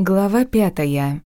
Глава пятая.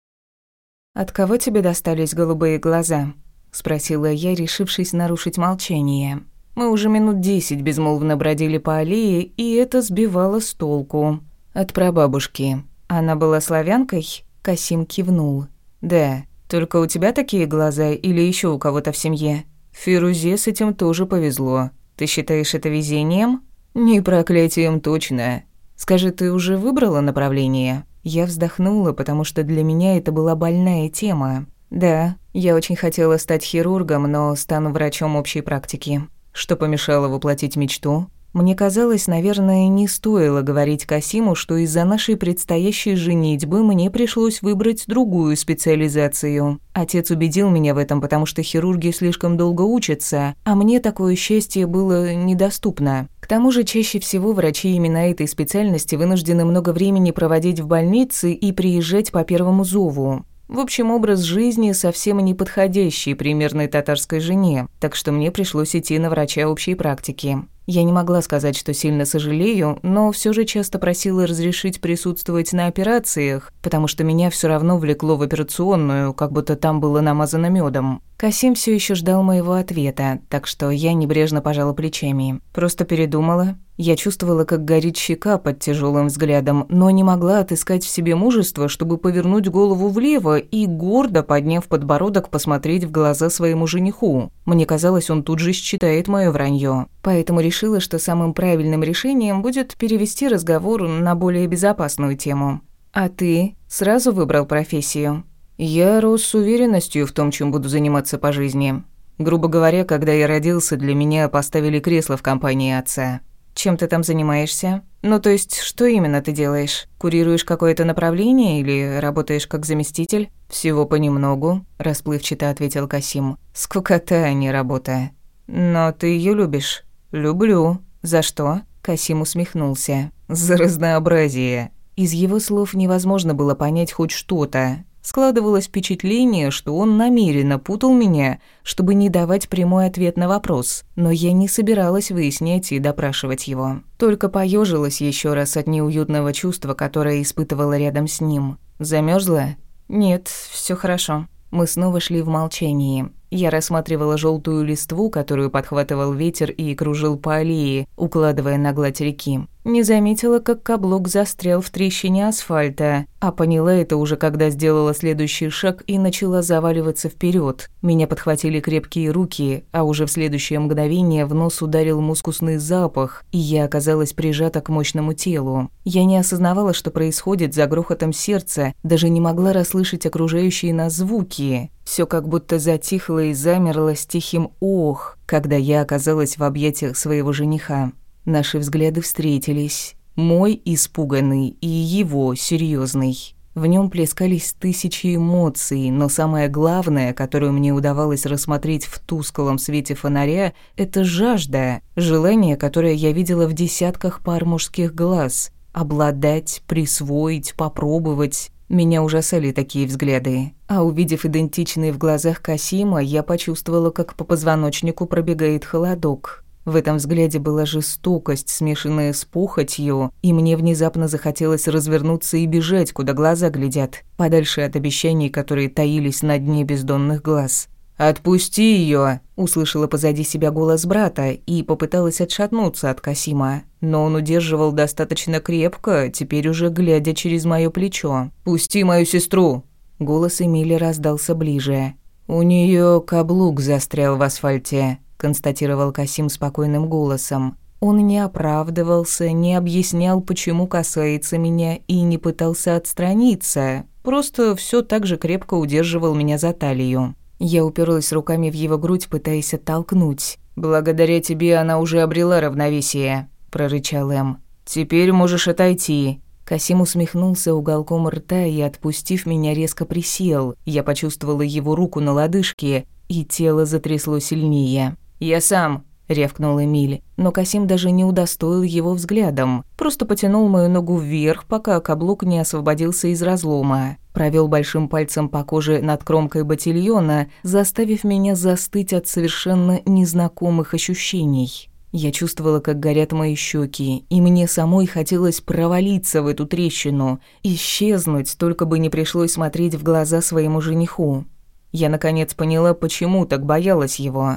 «От кого тебе достались голубые глаза?» — спросила я, решившись нарушить молчание. Мы уже минут десять безмолвно бродили по аллее, и это сбивало с толку. «От прабабушки. Она была славянкой?» — Касим кивнул. «Да. Только у тебя такие глаза или еще у кого-то в семье?» «Фирузе с этим тоже повезло. Ты считаешь это везением?» «Не проклятием точно. Скажи, ты уже выбрала направление?» Я вздохнула, потому что для меня это была больная тема. Да, я очень хотела стать хирургом, но стану врачом общей практики. Что помешало воплотить мечту? Мне казалось, наверное, не стоило говорить Касиму, что из-за нашей предстоящей женитьбы мне пришлось выбрать другую специализацию. Отец убедил меня в этом, потому что хирурги слишком долго учатся, а мне такое счастье было недоступно. К тому же чаще всего врачи именно этой специальности вынуждены много времени проводить в больнице и приезжать по первому зову. В общем, образ жизни совсем не подходящий примерной татарской жене, так что мне пришлось идти на врача общей практики. Я не могла сказать, что сильно сожалею, но все же часто просила разрешить присутствовать на операциях, потому что меня все равно влекло в операционную, как будто там было намазано медом. Касим все еще ждал моего ответа, так что я небрежно пожала плечами. Просто передумала. Я чувствовала, как горит щека под тяжелым взглядом, но не могла отыскать в себе мужество, чтобы повернуть голову влево и, гордо подняв подбородок, посмотреть в глаза своему жениху. Мне казалось, он тут же считает мое вранье. Поэтому решила, что самым правильным решением будет перевести разговор на более безопасную тему. «А ты сразу выбрал профессию?» «Я рос с уверенностью в том, чем буду заниматься по жизни. Грубо говоря, когда я родился, для меня поставили кресло в компании отца. Чем ты там занимаешься? Ну, то есть, что именно ты делаешь? Курируешь какое-то направление или работаешь как заместитель? Всего понемногу, расплывчато ответил Касим. Скукота, а не работа. Но ты ее любишь? Люблю. За что? Касим усмехнулся. За разнообразие. Из его слов невозможно было понять хоть что-то. Складывалось впечатление, что он намеренно путал меня, чтобы не давать прямой ответ на вопрос, но я не собиралась выяснять и допрашивать его. Только поежилась еще раз от неуютного чувства, которое испытывала рядом с ним. Замерзла? Нет, все хорошо. Мы снова шли в молчании. Я рассматривала желтую листву, которую подхватывал ветер и кружил по аллее, укладывая на гладь реки. Не заметила, как каблук застрял в трещине асфальта, а поняла это уже, когда сделала следующий шаг и начала заваливаться вперед. Меня подхватили крепкие руки, а уже в следующее мгновение в нос ударил мускусный запах, и я оказалась прижата к мощному телу. Я не осознавала, что происходит за грохотом сердца, даже не могла расслышать окружающие нас звуки. Все как будто затихло и замерло с тихим «ох», когда я оказалась в объятиях своего жениха. Наши взгляды встретились. Мой испуганный и его серьезный. В нем плескались тысячи эмоций, но самое главное, которое мне удавалось рассмотреть в тусклом свете фонаря, это жажда, желание, которое я видела в десятках пар мужских глаз. Обладать, присвоить, попробовать. Меня ужасали такие взгляды. А увидев идентичные в глазах Касима, я почувствовала, как по позвоночнику пробегает холодок. В этом взгляде была жестокость, смешанная с похотью, и мне внезапно захотелось развернуться и бежать, куда глаза глядят, подальше от обещаний, которые таились на дне бездонных глаз. «Отпусти ее! услышала позади себя голос брата и попыталась отшатнуться от Касима, но он удерживал достаточно крепко, теперь уже глядя через моё плечо. «Пусти мою сестру!» Голос Эмили раздался ближе. «У неё каблук застрял в асфальте», констатировал Касим спокойным голосом. Он не оправдывался, не объяснял, почему касается меня, и не пытался отстраниться. Просто все так же крепко удерживал меня за талию. Я уперлась руками в его грудь, пытаясь оттолкнуть. «Благодаря тебе она уже обрела равновесие», – прорычал Эм. «Теперь можешь отойти». Касим усмехнулся уголком рта и, отпустив меня, резко присел. Я почувствовала его руку на лодыжке, и тело затрясло сильнее. «Я сам», — рявкнул Эмиль, но Касим даже не удостоил его взглядом, просто потянул мою ногу вверх, пока каблук не освободился из разлома. Провел большим пальцем по коже над кромкой ботильона, заставив меня застыть от совершенно незнакомых ощущений. Я чувствовала, как горят мои щеки, и мне самой хотелось провалиться в эту трещину, исчезнуть, только бы не пришлось смотреть в глаза своему жениху. Я наконец поняла, почему так боялась его.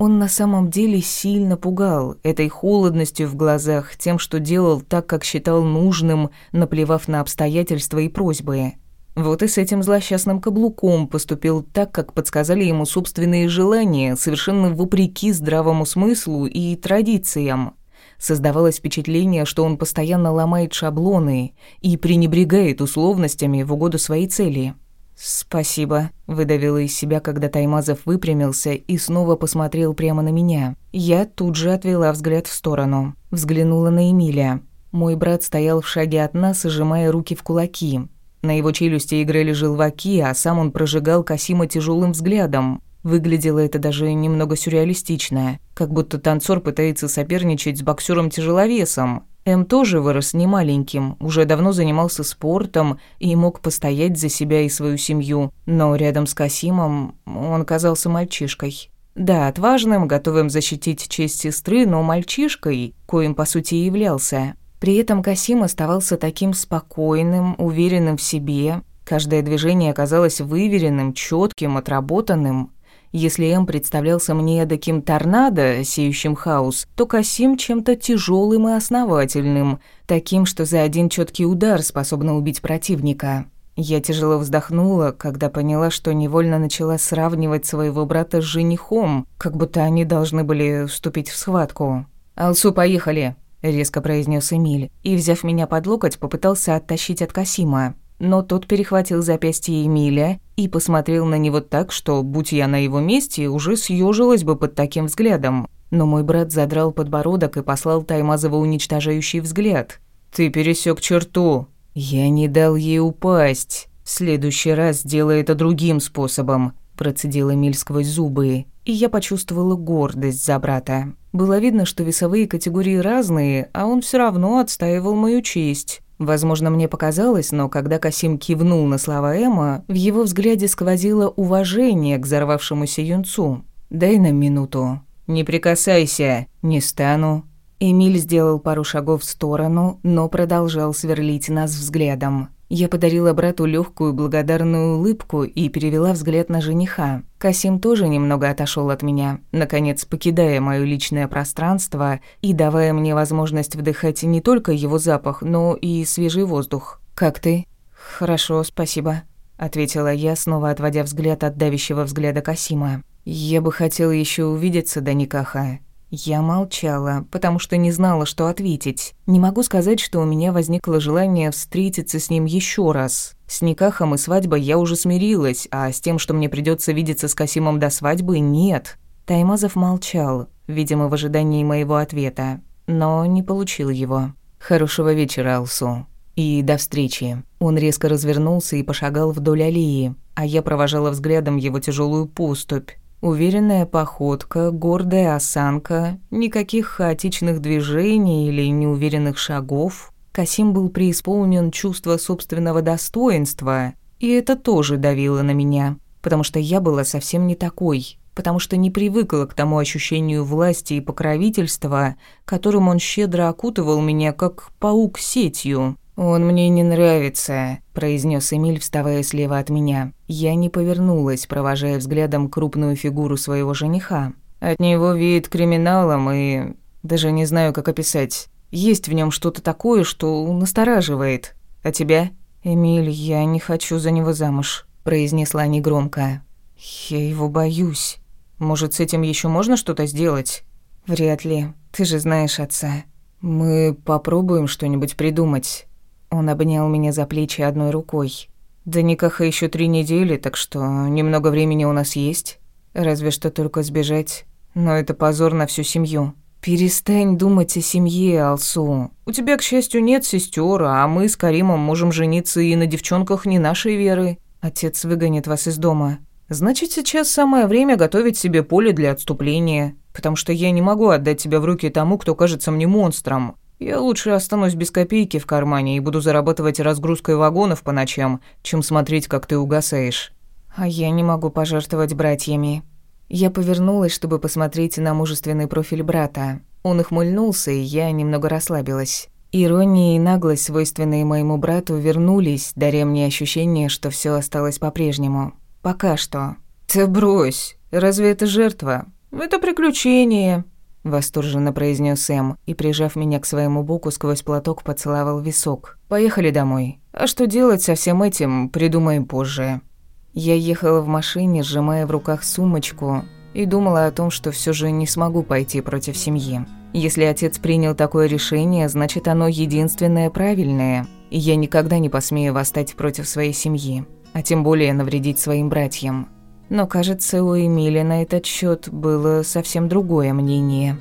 Он на самом деле сильно пугал этой холодностью в глазах, тем, что делал так, как считал нужным, наплевав на обстоятельства и просьбы. Вот и с этим злосчастным каблуком поступил так, как подсказали ему собственные желания, совершенно вопреки здравому смыслу и традициям. Создавалось впечатление, что он постоянно ломает шаблоны и пренебрегает условностями в угоду своей цели. «Спасибо», — выдавила из себя, когда Таймазов выпрямился и снова посмотрел прямо на меня. Я тут же отвела взгляд в сторону. Взглянула на Эмиля. Мой брат стоял в шаге от нас, сжимая руки в кулаки. На его челюсти играли желваки, а сам он прожигал Касима тяжелым взглядом. Выглядело это даже немного сюрреалистично, как будто танцор пытается соперничать с боксером-тяжеловесом. М тоже вырос не маленьким, уже давно занимался спортом и мог постоять за себя и свою семью, но рядом с Касимом он казался мальчишкой. Да, отважным, готовым защитить честь сестры, но мальчишкой, коим по сути и являлся. При этом Касим оставался таким спокойным, уверенным в себе. Каждое движение оказалось выверенным, четким, отработанным. Если М представлялся мне таким торнадо, сеющим хаос, то Касим чем-то тяжелым и основательным, таким, что за один четкий удар способно убить противника. Я тяжело вздохнула, когда поняла, что невольно начала сравнивать своего брата с женихом, как будто они должны были вступить в схватку. «Алсу, поехали!» резко произнес Эмиль, и, взяв меня под локоть, попытался оттащить от Касима. Но тот перехватил запястье Эмиля и посмотрел на него так, что, будь я на его месте, уже съежилась бы под таким взглядом. Но мой брат задрал подбородок и послал Таймазова уничтожающий взгляд. «Ты пересек черту!» «Я не дал ей упасть. В следующий раз сделай это другим способом», процедил Эмиль сквозь зубы, и я почувствовала гордость за брата. Было видно, что весовые категории разные, а он все равно отстаивал мою честь. Возможно, мне показалось, но когда Касим кивнул на слова Эма, в его взгляде сквозило уважение к взорвавшемуся юнцу. «Дай нам минуту». «Не прикасайся». «Не стану». Эмиль сделал пару шагов в сторону, но продолжал сверлить нас взглядом. Я подарила брату легкую благодарную улыбку и перевела взгляд на жениха. Касим тоже немного отошел от меня, наконец покидая мое личное пространство и давая мне возможность вдыхать не только его запах, но и свежий воздух. «Как ты?» «Хорошо, спасибо», — ответила я, снова отводя взгляд от давящего взгляда Касима. «Я бы хотела еще увидеться до Никаха. Я молчала, потому что не знала, что ответить. Не могу сказать, что у меня возникло желание встретиться с ним еще раз. С Никахом и свадьбой я уже смирилась, а с тем, что мне придется видеться с Касимом до свадьбы, нет. Таймазов молчал, видимо, в ожидании моего ответа, но не получил его. «Хорошего вечера, Алсу. И до встречи». Он резко развернулся и пошагал вдоль аллеи, а я провожала взглядом его тяжелую поступь, Уверенная походка, гордая осанка, никаких хаотичных движений или неуверенных шагов. Касим был преисполнен чувства собственного достоинства, и это тоже давило на меня, потому что я была совсем не такой, потому что не привыкла к тому ощущению власти и покровительства, которым он щедро окутывал меня, как паук сетью. «Он мне не нравится», – произнес Эмиль, вставая слева от меня. Я не повернулась, провожая взглядом крупную фигуру своего жениха. От него веет криминалом и... даже не знаю, как описать. Есть в нем что-то такое, что настораживает. А тебя? «Эмиль, я не хочу за него замуж», – произнесла негромко. «Я его боюсь. Может, с этим еще можно что-то сделать?» «Вряд ли. Ты же знаешь отца. Мы попробуем что-нибудь придумать». Он обнял меня за плечи одной рукой. До никаха еще три недели, так что немного времени у нас есть. Разве что только сбежать. Но это позор на всю семью. Перестань думать о семье, Алсу. У тебя, к счастью, нет сестер, а мы с Каримом можем жениться и на девчонках не нашей веры. Отец выгонит вас из дома. Значит, сейчас самое время готовить себе поле для отступления, потому что я не могу отдать тебя в руки тому, кто кажется мне монстром. Я лучше останусь без копейки в кармане и буду зарабатывать разгрузкой вагонов по ночам, чем смотреть, как ты угасаешь. А я не могу пожертвовать братьями. Я повернулась, чтобы посмотреть на мужественный профиль брата. Он ухмыльнулся, и я немного расслабилась. Ирония и наглость, свойственные моему брату, вернулись, даря мне ощущение, что все осталось по-прежнему. Пока что. «Ты брось! Разве это жертва? Это приключение!» Восторженно произнес Сэм и, прижав меня к своему боку, сквозь платок поцеловал висок. «Поехали домой. А что делать со всем этим, придумаем позже». Я ехала в машине, сжимая в руках сумочку, и думала о том, что все же не смогу пойти против семьи. Если отец принял такое решение, значит оно единственное правильное, и я никогда не посмею восстать против своей семьи, а тем более навредить своим братьям. Но, кажется, у Эмили на этот счет было совсем другое мнение.